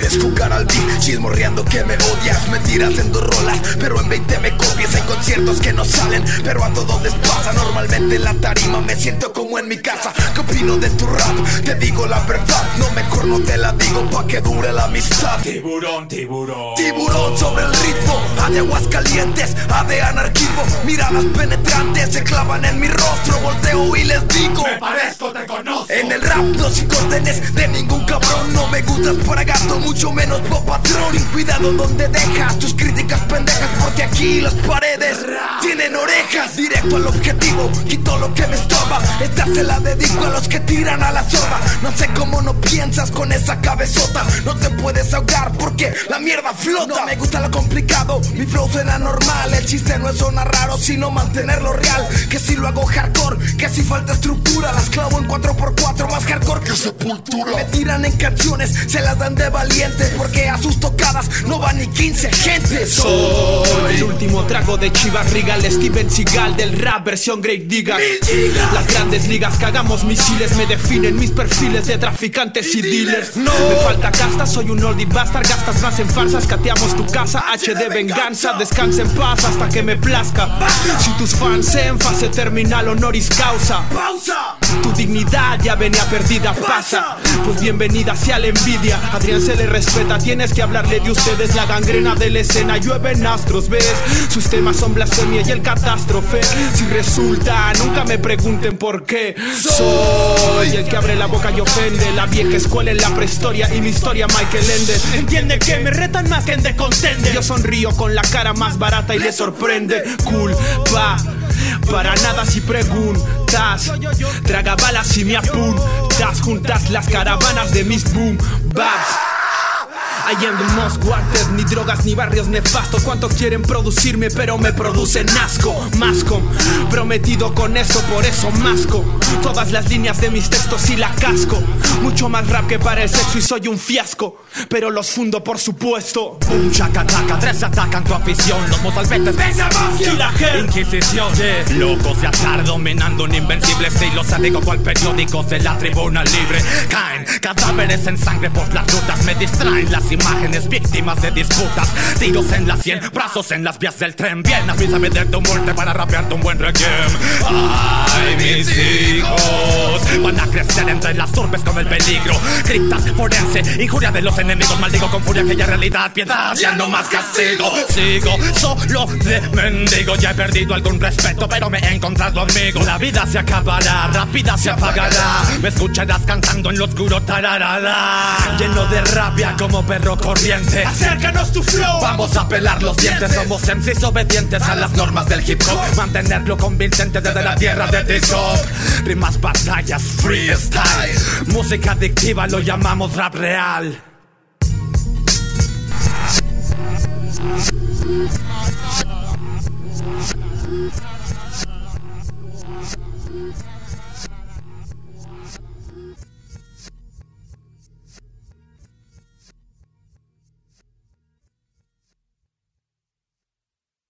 quieres jugar al beat, chismorreando que me odias. Mentiras en dos rolas, pero en 20 me copias. Hay conciertos que no salen, pero a todos les pasa. Normalmente en la tarima me siento como en mi casa. ¿Qué opino de tu rap? Te digo la verdad, no mejor no te la digo pa' que dure la amistad. Tiburón, tiburón. Tiburón sobre el ritmo, a de aguas calientes, a de anarquismo. Miradas penetrantes se clavan en mi rostro, volteo y les digo. Me parezco, te conozco. En el rap no sin órdenes de ningún cabrón No me gustas para gato, mucho menos por patrón. Y cuidado donde dejas tus críticas pendejas Porque aquí las paredes tienen orejas. Directo al objetivo, quito lo que me estorba. Esta se la dedico a los que tiran a la sorba No sé cómo no piensas con esa cabezota. No te puedes ahogar porque la mierda flota. No me gusta lo complicado, mi flow suena normal. El chiste no es sonar raro, sino mantenerlo real. Que si lo hago hardcore, que si falta estructura Las clavo en 4x4 más hardcore que sepultura Me tiran en canciones, se las dan de Porque a sus tocadas no van ni 15 gentes Soy el último trago de Chivas Regal Steven Seagal del rap versión Great Digger Las grandes ligas que hagamos misiles Me definen mis perfiles de traficantes y dealers. No. Me falta casta, soy un oldie bastard Gastas más en farsas, cateamos tu casa H de venganza, descansa en paz hasta que me plazca. Si tus fans en fase terminal honoris causa. ¡Pausa! Tu dignidad ya venía perdida, pasa. Pues bienvenida sea la envidia. Adrián se le respeta, tienes que hablarle de ustedes. La gangrena de la escena, llueven astros, ¿ves? Sus temas son blasfemia y el catástrofe. Si resulta, nunca me pregunten por qué. Soy el que abre la boca y ofende. La vieja escuela en la prehistoria y mi historia Michael Ende. Entiende que me retan más que en Yo sonrío con la cara más barata y le sorprende. Cool, va para nada si preguntas Traga balas y me apuntas Juntas las caravanas de mis boom babs I am the most wanted, ni drogas ni barrios nefastos. ¿Cuántos quieren producirme? Pero me producen asco. Masco, prometido con esto, por eso masco. Todas las líneas de mis textos y la casco. Mucho más rap que para el sexo y soy un fiasco. Pero los fundo, por supuesto. Un chacataca, tres atacan tu afición. Los mozalbetes, ¡Esa mafia! Y la gente. Inquisición, locos de atar dominando un invencible estilo sádico cual periódicos de la tribuna libre. Caen cadáveres en sangre por las rutas, me distraen las imágenes víctimas de disputas. Tiros en la sien, brazos en las vías del tren. Bien, avísame de tu muerte para rapearte un buen requiem. Ay, mis hijos van a crecer entre las urbes con el peligro. Criptas, forense, injuria de los enemigos. Maldigo con furia aquella realidad, piedad, ya no más castigo. Sigo solo de mendigo, ya he perdido algún respeto, pero me he encontrado amigo. La vida se acabará, rápida se apagará. Me escucharás cantando en lo oscuro, tararara. Lleno de rabia como perro corriente. Acércanos tu flow Vamos a pelar los dientes, somos MCs obedientes a las normas del hip hop. Mantenerlo convincente desde la tierra de T-Shop. Rimas, batallas, freestyle. Música adictiva lo llamamos rap real.